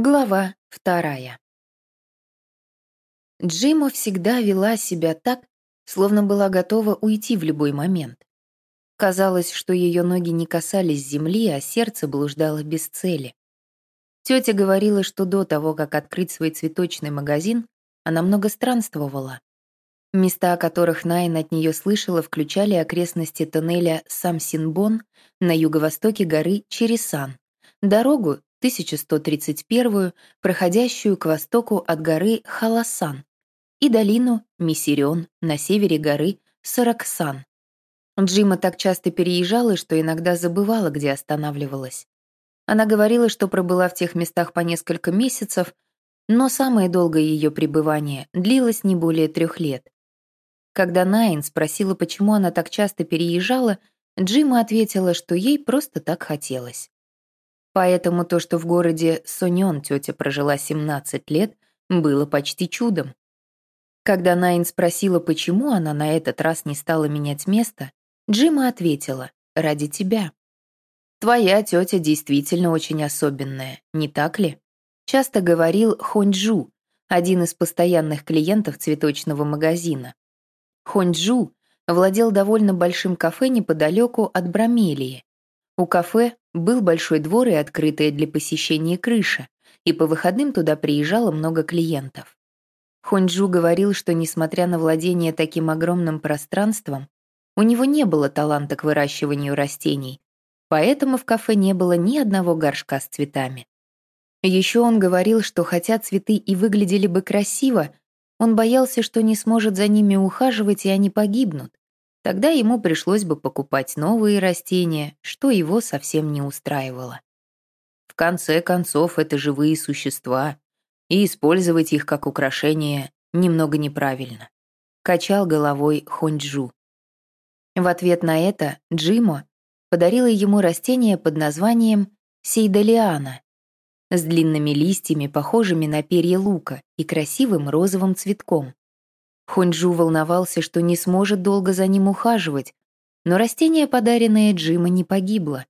Глава вторая. Джима всегда вела себя так, словно была готова уйти в любой момент. Казалось, что ее ноги не касались земли, а сердце блуждало без цели. Тетя говорила, что до того, как открыть свой цветочный магазин, она много странствовала. Места, о которых Найн от нее слышала, включали окрестности тоннеля Самсинбон на юго-востоке горы Чересан, дорогу, 1131, проходящую к востоку от горы Халасан, и долину Миссирион на севере горы Сараксан. Джима так часто переезжала, что иногда забывала, где останавливалась. Она говорила, что пробыла в тех местах по несколько месяцев, но самое долгое ее пребывание длилось не более трех лет. Когда Найн спросила, почему она так часто переезжала, Джима ответила, что ей просто так хотелось. Поэтому то, что в городе Сонён тетя прожила 17 лет, было почти чудом. Когда Найн спросила, почему она на этот раз не стала менять место, Джима ответила «Ради тебя». «Твоя тетя действительно очень особенная, не так ли?» Часто говорил Хонджу, один из постоянных клиентов цветочного магазина. Хонджу владел довольно большим кафе неподалеку от Брамелии. У кафе был большой двор и открытая для посещения крыша, и по выходным туда приезжало много клиентов. Хонджу говорил, что, несмотря на владение таким огромным пространством, у него не было таланта к выращиванию растений, поэтому в кафе не было ни одного горшка с цветами. Еще он говорил, что хотя цветы и выглядели бы красиво, он боялся, что не сможет за ними ухаживать, и они погибнут. Тогда ему пришлось бы покупать новые растения, что его совсем не устраивало. В конце концов, это живые существа, и использовать их как украшение немного неправильно. Качал головой Хонджу. В ответ на это Джимо подарила ему растение под названием сейдалиана с длинными листьями, похожими на перья лука, и красивым розовым цветком. Хунджу волновался, что не сможет долго за ним ухаживать, но растение, подаренное Джима, не погибло.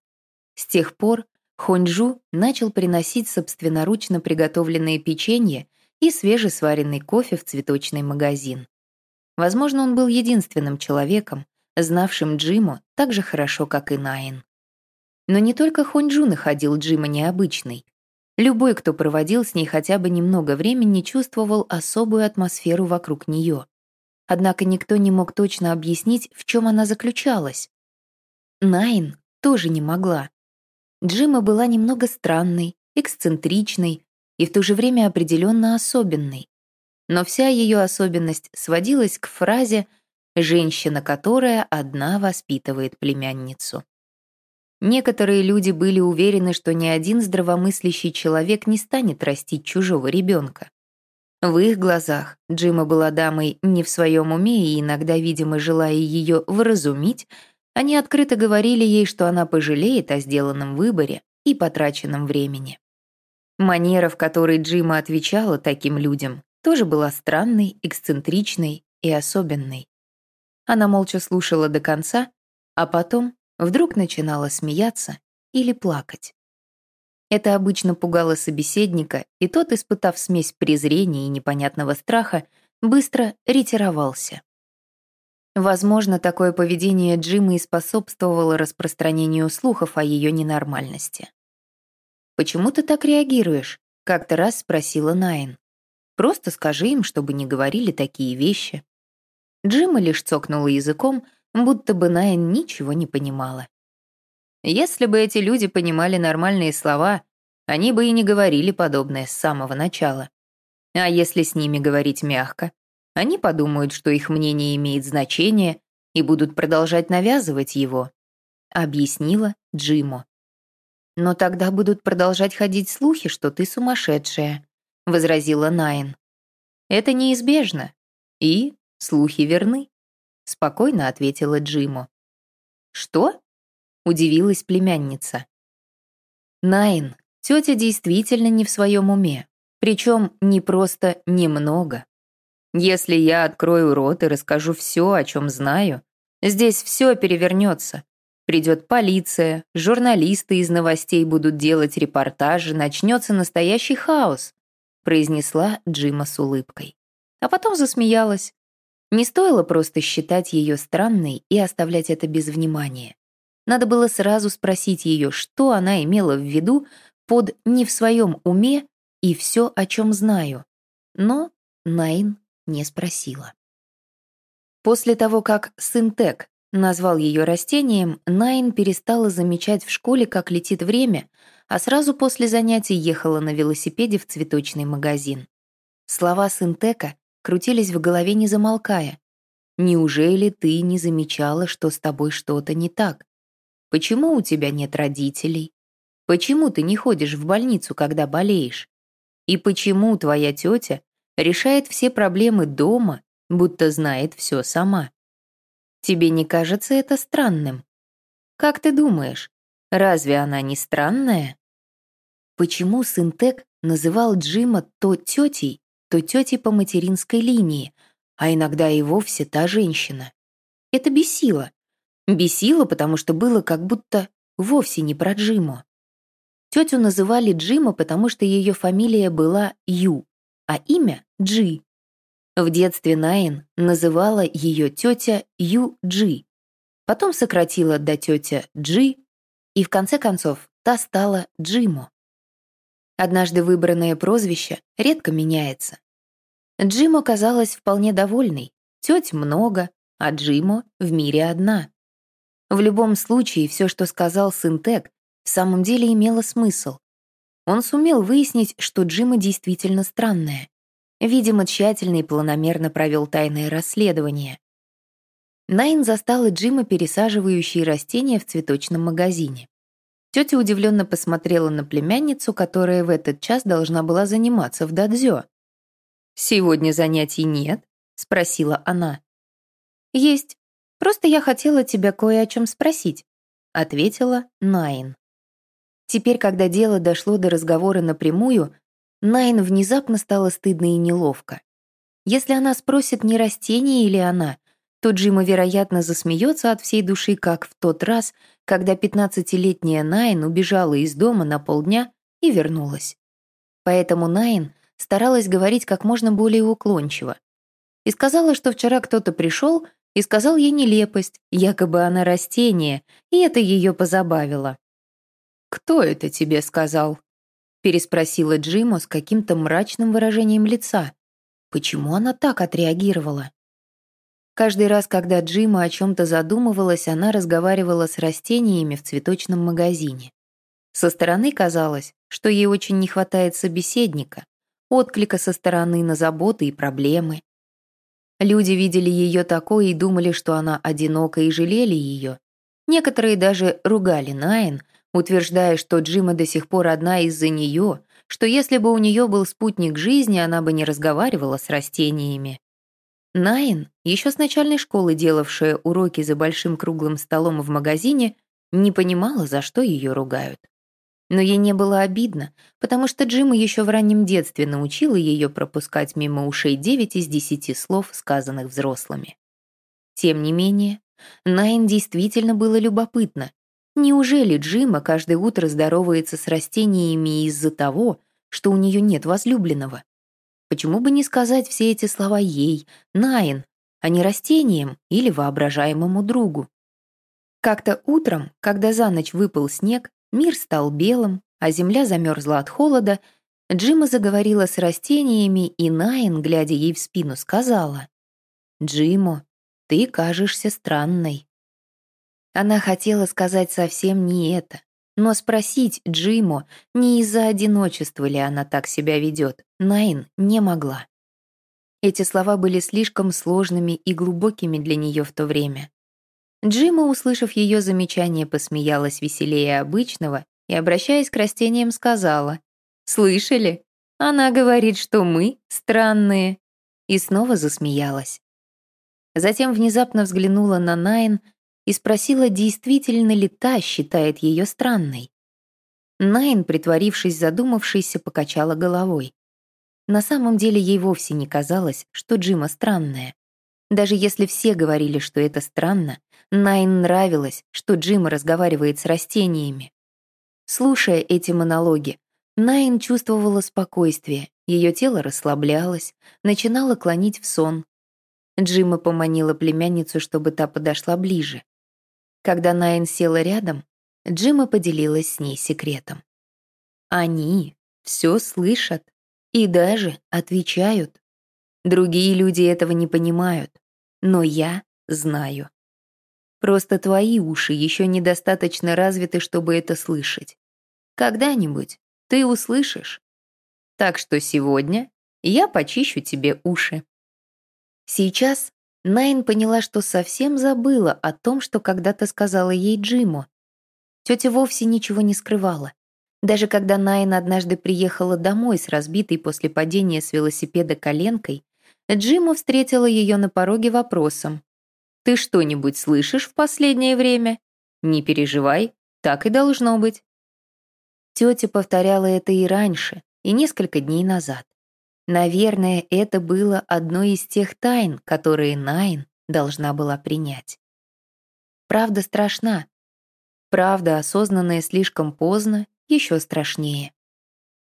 С тех пор Хунджу начал приносить собственноручно приготовленные печенье и свежесваренный кофе в цветочный магазин. Возможно, он был единственным человеком, знавшим Джиму так же хорошо, как и Найн. Но не только Хунджу находил Джима необычной. Любой, кто проводил с ней хотя бы немного времени, чувствовал особую атмосферу вокруг нее. Однако никто не мог точно объяснить, в чем она заключалась. Найн тоже не могла. Джима была немного странной, эксцентричной и в то же время определенно особенной. Но вся ее особенность сводилась к фразе «женщина, которая одна воспитывает племянницу». Некоторые люди были уверены, что ни один здравомыслящий человек не станет растить чужого ребенка. В их глазах Джима была дамой не в своем уме и иногда, видимо, желая ее вразумить, они открыто говорили ей, что она пожалеет о сделанном выборе и потраченном времени. Манера, в которой Джима отвечала таким людям, тоже была странной, эксцентричной и особенной. Она молча слушала до конца, а потом вдруг начинала смеяться или плакать. Это обычно пугало собеседника, и тот, испытав смесь презрения и непонятного страха, быстро ретировался. Возможно, такое поведение Джима и способствовало распространению слухов о ее ненормальности. «Почему ты так реагируешь?» — как-то раз спросила Найн. «Просто скажи им, чтобы не говорили такие вещи». Джима лишь цокнула языком, будто бы Найн ничего не понимала. Если бы эти люди понимали нормальные слова, они бы и не говорили подобное с самого начала. А если с ними говорить мягко, они подумают, что их мнение имеет значение и будут продолжать навязывать его, объяснила Джимо. Но тогда будут продолжать ходить слухи, что ты сумасшедшая, возразила Найн. Это неизбежно. И слухи верны спокойно ответила Джиму. Что? удивилась племянница. Найн, тетя действительно не в своем уме, причем не просто немного. Если я открою рот и расскажу все, о чем знаю, здесь все перевернется. Придет полиция, журналисты из новостей будут делать репортажи, начнется настоящий хаос», произнесла Джима с улыбкой. А потом засмеялась. Не стоило просто считать ее странной и оставлять это без внимания. Надо было сразу спросить ее, что она имела в виду под «не в своем уме» и «все, о чем знаю». Но Найн не спросила. После того, как Синтек назвал ее растением, Найн перестала замечать в школе, как летит время, а сразу после занятий ехала на велосипеде в цветочный магазин. Слова Синтека крутились в голове, не замолкая. «Неужели ты не замечала, что с тобой что-то не так? Почему у тебя нет родителей? Почему ты не ходишь в больницу, когда болеешь? И почему твоя тетя решает все проблемы дома, будто знает все сама?» Тебе не кажется это странным? Как ты думаешь, разве она не странная? Почему Синтек называл Джима то тетей, то тетей по материнской линии, а иногда и вовсе та женщина? Это бесило. Бесило, потому что было как будто вовсе не про Джиму. Тетю называли Джима, потому что ее фамилия была Ю, а имя — Джи. В детстве Найн называла ее тетя Ю Джи, потом сократила до тетя Джи, и в конце концов та стала Джимо. Однажды выбранное прозвище редко меняется. Джимо казалась вполне довольной, теть много, а Джимо в мире одна. В любом случае, все, что сказал сын Тек, в самом деле имело смысл. Он сумел выяснить, что Джима действительно странная. Видимо, тщательно и планомерно провел тайное расследование. Найн застала Джима, пересаживающий растения в цветочном магазине. Тетя удивленно посмотрела на племянницу, которая в этот час должна была заниматься в дадзё. «Сегодня занятий нет?» — спросила она. «Есть. Просто я хотела тебя кое о чем спросить», — ответила Найн. Теперь, когда дело дошло до разговора напрямую, Найн внезапно стало стыдно и неловко. Если она спросит, не растение ли она, то Джима, вероятно, засмеется от всей души, как в тот раз, когда 15-летняя Найн убежала из дома на полдня и вернулась. Поэтому Найн старалась говорить как можно более уклончиво. И сказала, что вчера кто-то пришел и сказал ей нелепость, якобы она растение, и это ее позабавило. «Кто это тебе сказал?» переспросила Джима с каким-то мрачным выражением лица. Почему она так отреагировала? Каждый раз, когда Джима о чем-то задумывалась, она разговаривала с растениями в цветочном магазине. Со стороны казалось, что ей очень не хватает собеседника, отклика со стороны на заботы и проблемы. Люди видели ее такой и думали, что она одинока и жалели ее. Некоторые даже ругали Найн, утверждая, что Джима до сих пор одна из-за нее, что если бы у нее был спутник жизни, она бы не разговаривала с растениями. Найн, еще с начальной школы делавшая уроки за большим круглым столом в магазине, не понимала, за что ее ругают. Но ей не было обидно, потому что Джима еще в раннем детстве научила ее пропускать мимо ушей 9 из 10 слов, сказанных взрослыми. Тем не менее, Найн действительно было любопытно, Неужели Джима каждое утро здоровается с растениями из-за того, что у нее нет возлюбленного? Почему бы не сказать все эти слова ей, Найн, а не растениям или воображаемому другу? Как-то утром, когда за ночь выпал снег, мир стал белым, а земля замерзла от холода, Джима заговорила с растениями, и Найн, глядя ей в спину, сказала, «Джимо, ты кажешься странной». Она хотела сказать совсем не это, но спросить Джиму, не из-за одиночества ли она так себя ведет, Найн не могла. Эти слова были слишком сложными и глубокими для нее в то время. Джима, услышав ее замечание, посмеялась веселее обычного и, обращаясь к растениям, сказала, «Слышали? Она говорит, что мы странные». И снова засмеялась. Затем внезапно взглянула на Найн, и спросила, действительно ли та считает ее странной. Найн, притворившись задумавшейся, покачала головой. На самом деле ей вовсе не казалось, что Джима странная. Даже если все говорили, что это странно, Найн нравилось, что Джима разговаривает с растениями. Слушая эти монологи, Найн чувствовала спокойствие, ее тело расслаблялось, начинало клонить в сон. Джима поманила племянницу, чтобы та подошла ближе. Когда Найн села рядом, Джима поделилась с ней секретом. Они все слышат и даже отвечают. Другие люди этого не понимают, но я знаю. Просто твои уши еще недостаточно развиты, чтобы это слышать. Когда-нибудь ты услышишь. Так что сегодня я почищу тебе уши. Сейчас Найн поняла, что совсем забыла о том, что когда-то сказала ей Джиму. Тетя вовсе ничего не скрывала. Даже когда Найн однажды приехала домой с разбитой после падения с велосипеда коленкой, Джиму встретила ее на пороге вопросом. «Ты что-нибудь слышишь в последнее время? Не переживай, так и должно быть». Тетя повторяла это и раньше, и несколько дней назад. Наверное, это было одной из тех тайн, которые Найн должна была принять. Правда страшна. Правда, осознанная слишком поздно, еще страшнее.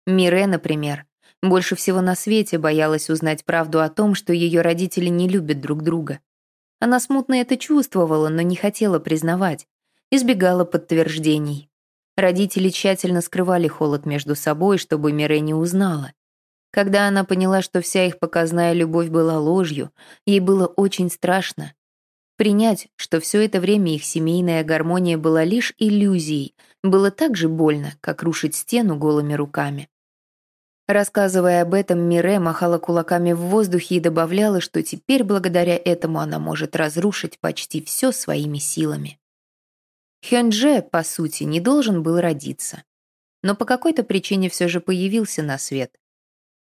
Мире, например, больше всего на свете боялась узнать правду о том, что ее родители не любят друг друга. Она смутно это чувствовала, но не хотела признавать, избегала подтверждений. Родители тщательно скрывали холод между собой, чтобы Мире не узнала. Когда она поняла, что вся их показная любовь была ложью, ей было очень страшно. Принять, что все это время их семейная гармония была лишь иллюзией, было так же больно, как рушить стену голыми руками. Рассказывая об этом, Мире махала кулаками в воздухе и добавляла, что теперь благодаря этому она может разрушить почти все своими силами. Хёндже, по сути, не должен был родиться. Но по какой-то причине все же появился на свет.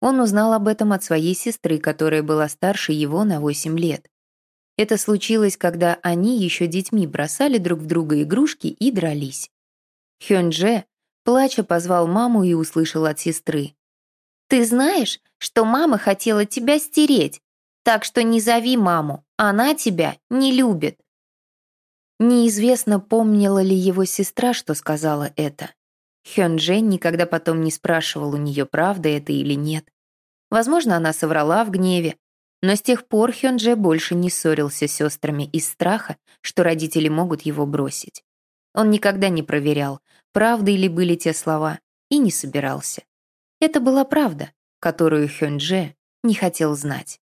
Он узнал об этом от своей сестры, которая была старше его на 8 лет. Это случилось, когда они еще детьми бросали друг в друга игрушки и дрались. Хёндже, плача, позвал маму и услышал от сестры. Ты знаешь, что мама хотела тебя стереть, так что не зови маму, она тебя не любит». Неизвестно, помнила ли его сестра, что сказала это. Хён Джен никогда потом не спрашивал у нее, правда это или нет. Возможно, она соврала в гневе, но с тех пор Хён Дже больше не ссорился с сестрами из страха, что родители могут его бросить. Он никогда не проверял, правды ли были те слова, и не собирался. Это была правда, которую Хёндже не хотел знать.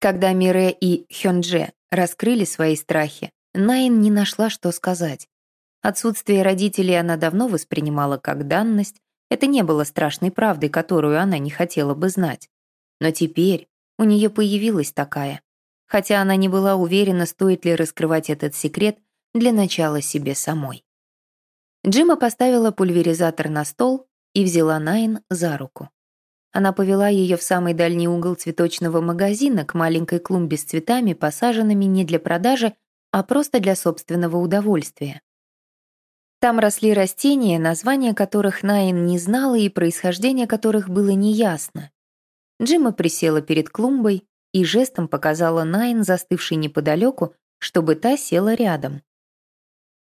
Когда Мире и Хёндже раскрыли свои страхи, Найн не нашла, что сказать. Отсутствие родителей она давно воспринимала как данность, это не было страшной правдой, которую она не хотела бы знать. Но теперь у нее появилась такая, хотя она не была уверена, стоит ли раскрывать этот секрет для начала себе самой. Джима поставила пульверизатор на стол и взяла Найн за руку. Она повела ее в самый дальний угол цветочного магазина к маленькой клумбе с цветами, посаженными не для продажи, а просто для собственного удовольствия. Там росли растения, названия которых Найн не знала и происхождение которых было неясно. Джима присела перед клумбой и жестом показала Найн, застывшей неподалеку, чтобы та села рядом.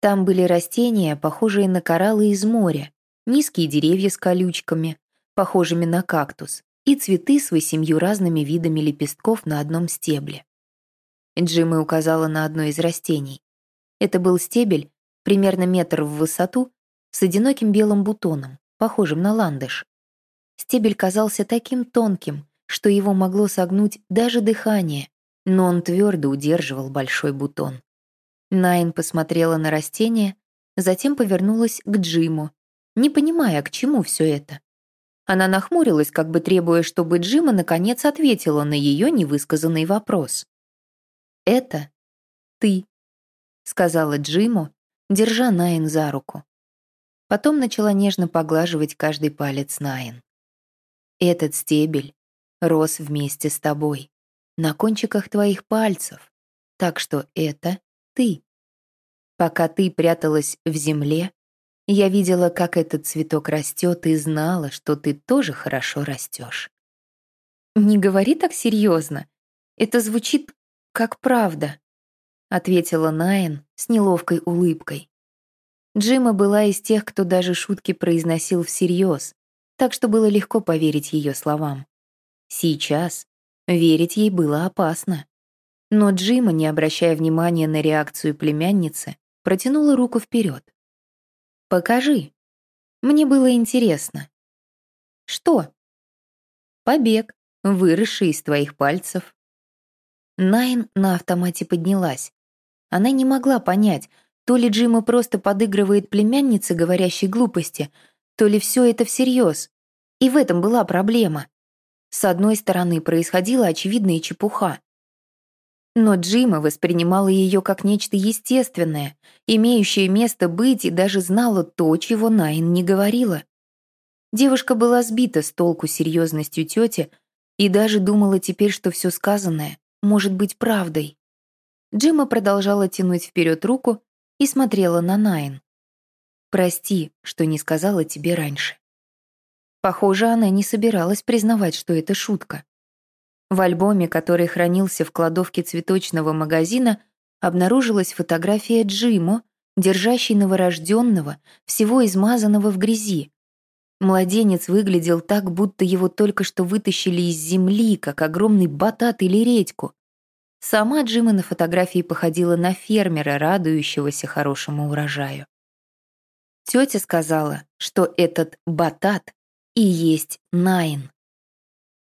Там были растения, похожие на кораллы из моря, низкие деревья с колючками, похожими на кактус, и цветы с восемью разными видами лепестков на одном стебле. Джимми указала на одно из растений. Это был стебель, примерно метр в высоту, с одиноким белым бутоном, похожим на ландыш. Стебель казался таким тонким, что его могло согнуть даже дыхание, но он твердо удерживал большой бутон. Найн посмотрела на растение, затем повернулась к Джиму, не понимая, к чему все это. Она нахмурилась, как бы требуя, чтобы Джима наконец ответила на ее невысказанный вопрос. «Это ты», — сказала Джиму, держа Найн за руку. Потом начала нежно поглаживать каждый палец Найн. «Этот стебель рос вместе с тобой, на кончиках твоих пальцев, так что это ты. Пока ты пряталась в земле, я видела, как этот цветок растет, и знала, что ты тоже хорошо растешь. Не говори так серьезно. Это звучит как правда», — ответила Найн с неловкой улыбкой. Джима была из тех, кто даже шутки произносил всерьез, так что было легко поверить ее словам. Сейчас верить ей было опасно. Но Джима, не обращая внимания на реакцию племянницы, протянула руку вперед. «Покажи. Мне было интересно». «Что?» «Побег, выросший из твоих пальцев». Найн на автомате поднялась. Она не могла понять, то ли Джима просто подыгрывает племяннице, говорящей глупости, то ли все это всерьез. И в этом была проблема. С одной стороны, происходила очевидная чепуха. Но Джима воспринимала ее как нечто естественное, имеющее место быть и даже знала то, чего Найн не говорила. Девушка была сбита с толку серьезностью тети и даже думала теперь, что все сказанное может быть правдой. Джима продолжала тянуть вперед руку и смотрела на Найн. «Прости, что не сказала тебе раньше». Похоже, она не собиралась признавать, что это шутка. В альбоме, который хранился в кладовке цветочного магазина, обнаружилась фотография Джимо, держащей новорожденного, всего измазанного в грязи. Младенец выглядел так, будто его только что вытащили из земли, как огромный батат или редьку. Сама Джима на фотографии походила на фермера, радующегося хорошему урожаю. Тетя сказала, что этот батат и есть Найн.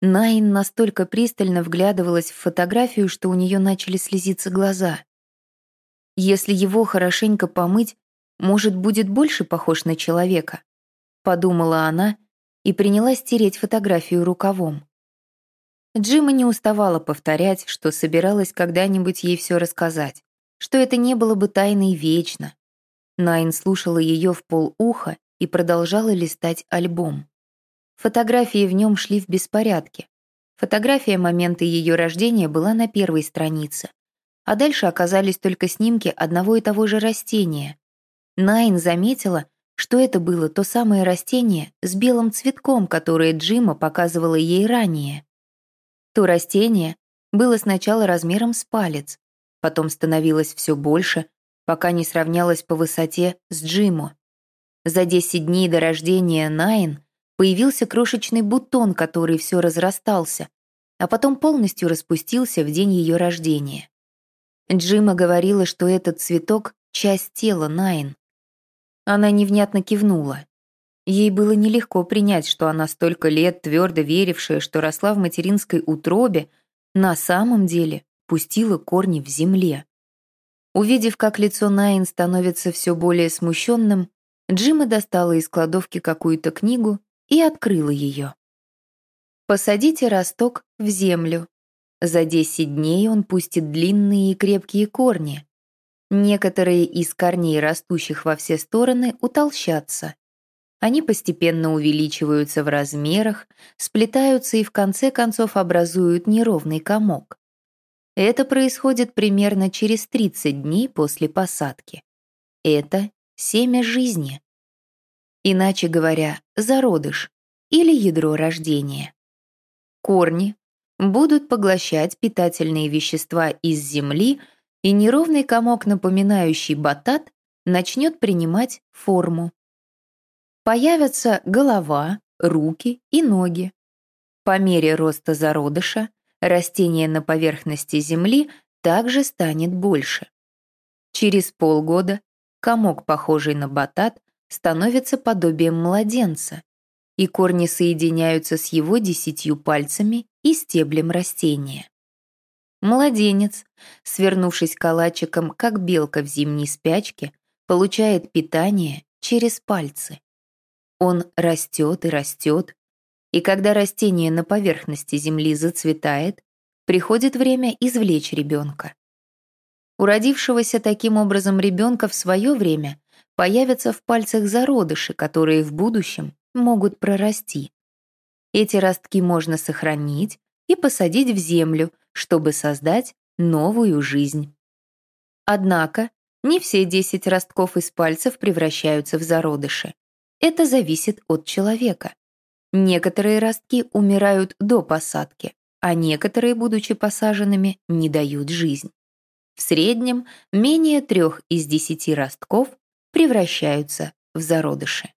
Найн настолько пристально вглядывалась в фотографию, что у нее начали слезиться глаза. Если его хорошенько помыть, может, будет больше похож на человека, подумала она и принялась тереть фотографию рукавом. Джима не уставала повторять, что собиралась когда-нибудь ей все рассказать, что это не было бы тайной вечно. Найн слушала ее в полуха и продолжала листать альбом. Фотографии в нем шли в беспорядке. Фотография момента ее рождения была на первой странице, а дальше оказались только снимки одного и того же растения. Найн заметила, что это было то самое растение с белым цветком, которое Джима показывала ей ранее. То растение было сначала размером с палец, потом становилось все больше, пока не сравнялось по высоте с Джимо. За 10 дней до рождения Найн Появился крошечный бутон, который все разрастался, а потом полностью распустился в день ее рождения. Джима говорила, что этот цветок — часть тела Найн. Она невнятно кивнула. Ей было нелегко принять, что она столько лет твердо верившая, что росла в материнской утробе, на самом деле пустила корни в земле. Увидев, как лицо Найн становится все более смущенным, Джима достала из кладовки какую-то книгу и открыла ее. Посадите росток в землю. За 10 дней он пустит длинные и крепкие корни. Некоторые из корней, растущих во все стороны, утолщатся. Они постепенно увеличиваются в размерах, сплетаются и в конце концов образуют неровный комок. Это происходит примерно через 30 дней после посадки. Это семя жизни иначе говоря, зародыш или ядро рождения. Корни будут поглощать питательные вещества из земли, и неровный комок, напоминающий батат, начнет принимать форму. Появятся голова, руки и ноги. По мере роста зародыша растение на поверхности земли также станет больше. Через полгода комок, похожий на батат, становится подобием младенца, и корни соединяются с его десятью пальцами и стеблем растения. Младенец, свернувшись калачиком, как белка в зимней спячке, получает питание через пальцы. Он растет и растет, и когда растение на поверхности земли зацветает, приходит время извлечь ребенка. У родившегося таким образом ребенка в свое время появятся в пальцах зародыши, которые в будущем могут прорасти. Эти ростки можно сохранить и посадить в землю, чтобы создать новую жизнь. Однако не все 10 ростков из пальцев превращаются в зародыши. Это зависит от человека. Некоторые ростки умирают до посадки, а некоторые, будучи посаженными, не дают жизнь. В среднем менее трех из десяти ростков превращаются в зародыши.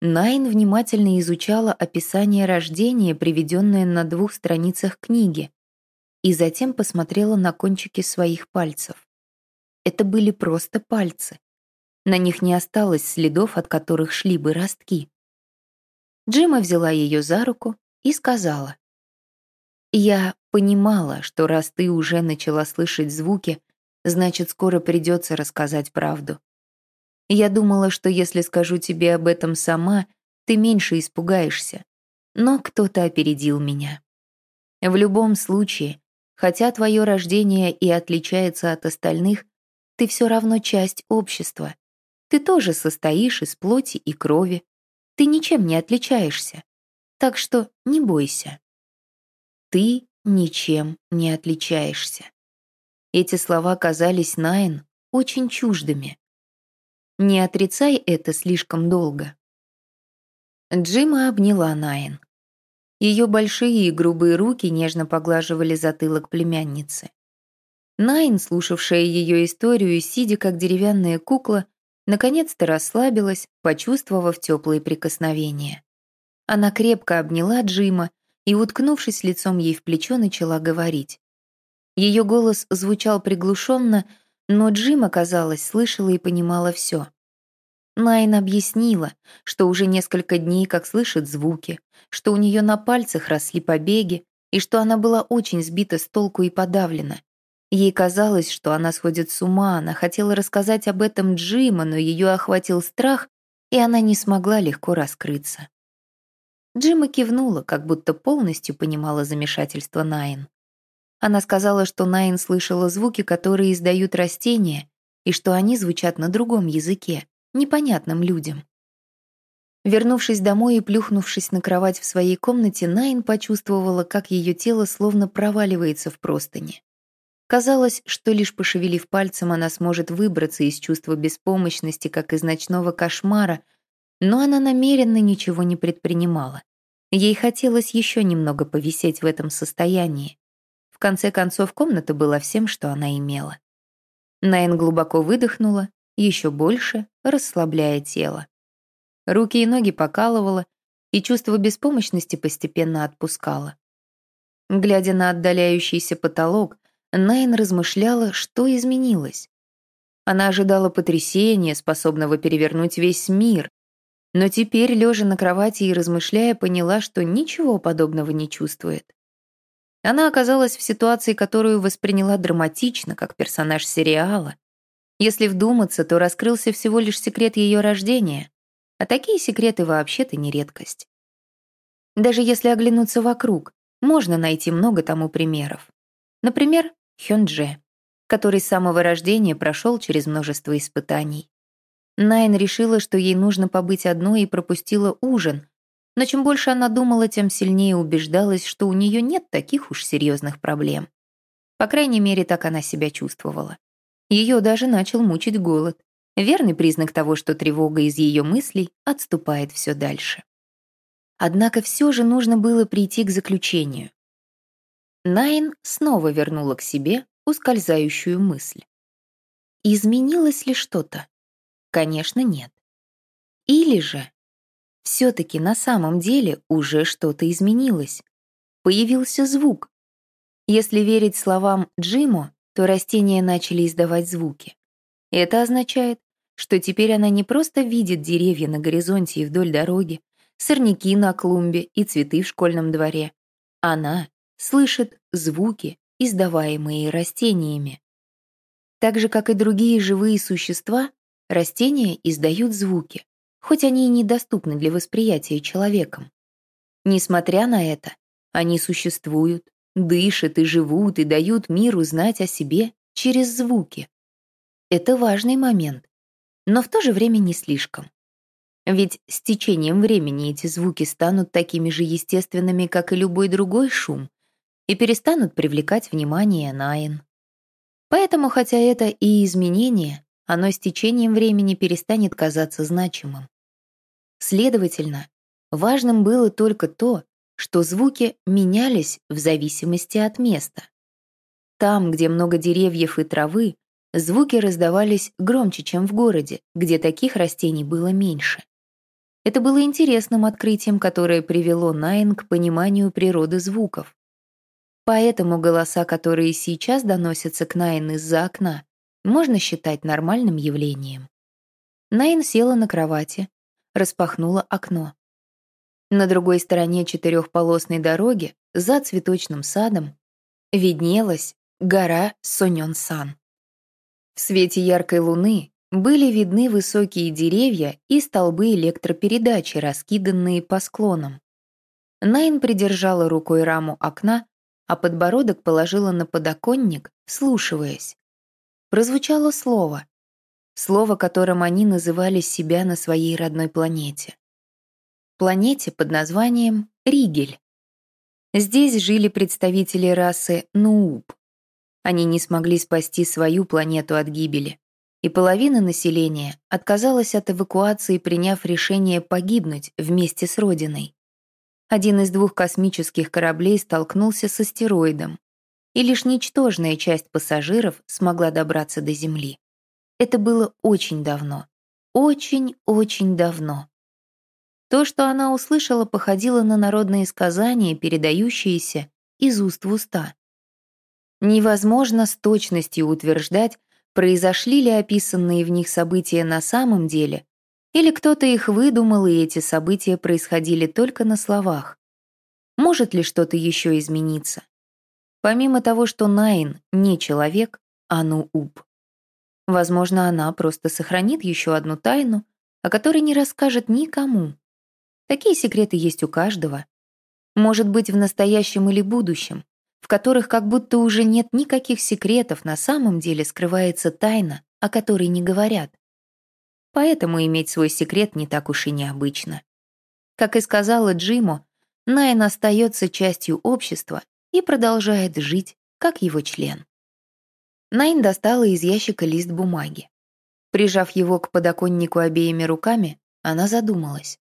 Найн внимательно изучала описание рождения, приведенное на двух страницах книги, и затем посмотрела на кончики своих пальцев. Это были просто пальцы. На них не осталось следов, от которых шли бы ростки. Джима взяла ее за руку и сказала. «Я понимала, что раз ты уже начала слышать звуки, значит, скоро придется рассказать правду. Я думала, что если скажу тебе об этом сама, ты меньше испугаешься. Но кто-то опередил меня. В любом случае, хотя твое рождение и отличается от остальных, ты все равно часть общества. Ты тоже состоишь из плоти и крови. Ты ничем не отличаешься. Так что не бойся. Ты ничем не отличаешься. Эти слова казались Найн очень чуждыми. Не отрицай это слишком долго. Джима обняла Найн. Ее большие и грубые руки нежно поглаживали затылок племянницы. Найн, слушавшая ее историю, сидя как деревянная кукла, наконец-то расслабилась, почувствовав теплые прикосновения. Она крепко обняла Джима и, уткнувшись лицом ей в плечо, начала говорить. Ее голос звучал приглушенно, но Джим, оказалось, слышала и понимала все. Найн объяснила, что уже несколько дней как слышит звуки, что у нее на пальцах росли побеги и что она была очень сбита с толку и подавлена. Ей казалось, что она сходит с ума, она хотела рассказать об этом Джима, но ее охватил страх, и она не смогла легко раскрыться. Джима кивнула, как будто полностью понимала замешательство Найн. Она сказала, что Найн слышала звуки, которые издают растения, и что они звучат на другом языке, непонятным людям. Вернувшись домой и плюхнувшись на кровать в своей комнате, Найн почувствовала, как ее тело словно проваливается в простыни. Казалось, что лишь пошевелив пальцем, она сможет выбраться из чувства беспомощности, как из ночного кошмара, но она намеренно ничего не предпринимала. Ей хотелось еще немного повисеть в этом состоянии. В конце концов, комната была всем, что она имела. Найн глубоко выдохнула еще больше расслабляя тело. Руки и ноги покалывало, и чувство беспомощности постепенно отпускало. Глядя на отдаляющийся потолок, Найн размышляла, что изменилось. Она ожидала потрясения, способного перевернуть весь мир, но теперь, лежа на кровати и размышляя, поняла, что ничего подобного не чувствует. Она оказалась в ситуации, которую восприняла драматично, как персонаж сериала, если вдуматься, то раскрылся всего лишь секрет ее рождения, а такие секреты вообще-то не редкость. Даже если оглянуться вокруг, можно найти много тому примеров. Например, Хёндже, который с самого рождения прошел через множество испытаний. Найн решила, что ей нужно побыть одной и пропустила ужин, но чем больше она думала, тем сильнее убеждалась, что у нее нет таких уж серьезных проблем. По крайней мере, так она себя чувствовала. Ее даже начал мучить голод. Верный признак того, что тревога из ее мыслей отступает все дальше. Однако все же нужно было прийти к заключению. Найн снова вернула к себе ускользающую мысль. Изменилось ли что-то? Конечно, нет. Или же все-таки на самом деле уже что-то изменилось. Появился звук. Если верить словам Джиму, то растения начали издавать звуки. Это означает, что теперь она не просто видит деревья на горизонте и вдоль дороги, сорняки на клумбе и цветы в школьном дворе. Она слышит звуки, издаваемые растениями. Так же, как и другие живые существа, растения издают звуки, хоть они и недоступны для восприятия человеком. Несмотря на это, они существуют, дышат и живут и дают миру знать о себе через звуки. Это важный момент, но в то же время не слишком. Ведь с течением времени эти звуки станут такими же естественными, как и любой другой шум, и перестанут привлекать внимание Найн. Поэтому, хотя это и изменение, оно с течением времени перестанет казаться значимым. Следовательно, важным было только то, что звуки менялись в зависимости от места. Там, где много деревьев и травы, звуки раздавались громче, чем в городе, где таких растений было меньше. Это было интересным открытием, которое привело Найн к пониманию природы звуков. Поэтому голоса, которые сейчас доносятся к Найн из-за окна, можно считать нормальным явлением. Найн села на кровати, распахнула окно. На другой стороне четырехполосной дороги, за цветочным садом, виднелась гора Сонён-сан. В свете яркой луны были видны высокие деревья и столбы электропередачи, раскиданные по склонам. Найн придержала рукой раму окна, а подбородок положила на подоконник, вслушиваясь. Прозвучало слово. Слово, которым они называли себя на своей родной планете. Планете под названием Ригель. Здесь жили представители расы Нууп. Они не смогли спасти свою планету от гибели, и половина населения отказалась от эвакуации, приняв решение погибнуть вместе с Родиной. Один из двух космических кораблей столкнулся с астероидом, и лишь ничтожная часть пассажиров смогла добраться до Земли. Это было очень давно. Очень-очень давно. То, что она услышала, походило на народные сказания, передающиеся из уст в уста. Невозможно с точностью утверждать, произошли ли описанные в них события на самом деле, или кто-то их выдумал, и эти события происходили только на словах. Может ли что-то еще измениться? Помимо того, что Найн не человек, а Нууб. Возможно, она просто сохранит еще одну тайну, о которой не расскажет никому. Такие секреты есть у каждого. Может быть, в настоящем или будущем в которых как будто уже нет никаких секретов, на самом деле скрывается тайна, о которой не говорят. Поэтому иметь свой секрет не так уж и необычно. Как и сказала Джима, Найн остается частью общества и продолжает жить, как его член. Найн достала из ящика лист бумаги. Прижав его к подоконнику обеими руками, она задумалась.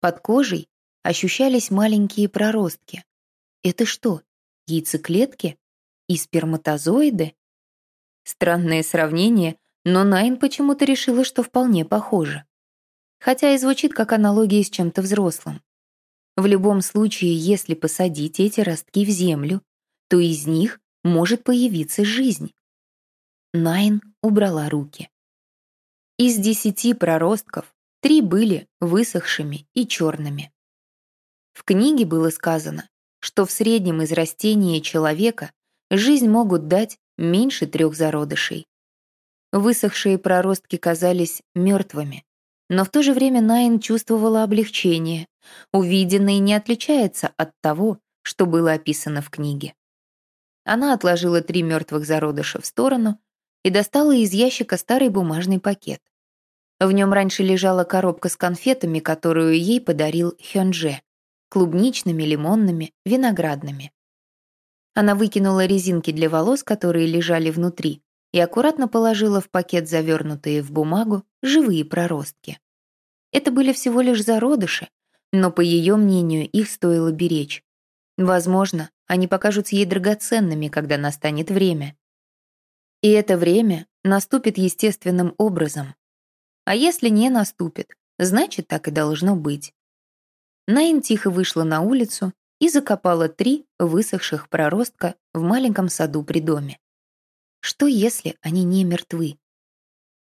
Под кожей ощущались маленькие проростки. Это что, яйцеклетки и сперматозоиды? Странное сравнение, но Найн почему-то решила, что вполне похоже. Хотя и звучит как аналогия с чем-то взрослым. В любом случае, если посадить эти ростки в землю, то из них может появиться жизнь. Найн убрала руки. Из десяти проростков три были высохшими и черными. В книге было сказано, что в среднем из растения человека жизнь могут дать меньше трех зародышей. Высохшие проростки казались мертвыми, но в то же время Найн чувствовала облегчение. Увиденное не отличается от того, что было описано в книге. Она отложила три мертвых зародыша в сторону и достала из ящика старый бумажный пакет. В нем раньше лежала коробка с конфетами, которую ей подарил Хёнже клубничными, лимонными, виноградными. Она выкинула резинки для волос, которые лежали внутри, и аккуратно положила в пакет завернутые в бумагу живые проростки. Это были всего лишь зародыши, но, по ее мнению, их стоило беречь. Возможно, они покажутся ей драгоценными, когда настанет время. И это время наступит естественным образом. А если не наступит, значит, так и должно быть. Найн тихо вышла на улицу и закопала три высохших проростка в маленьком саду при доме. Что если они не мертвы?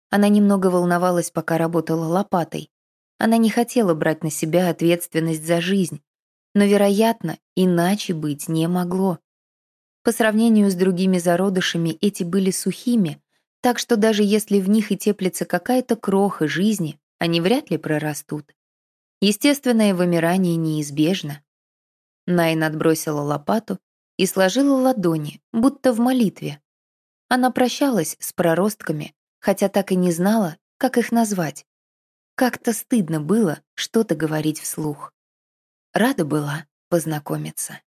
Она немного волновалась, пока работала лопатой. Она не хотела брать на себя ответственность за жизнь, но, вероятно, иначе быть не могло. По сравнению с другими зародышами эти были сухими, так что даже если в них и теплится какая-то кроха жизни, они вряд ли прорастут. Естественное вымирание неизбежно. Найн отбросила лопату и сложила ладони, будто в молитве. Она прощалась с проростками, хотя так и не знала, как их назвать. Как-то стыдно было что-то говорить вслух. Рада была познакомиться.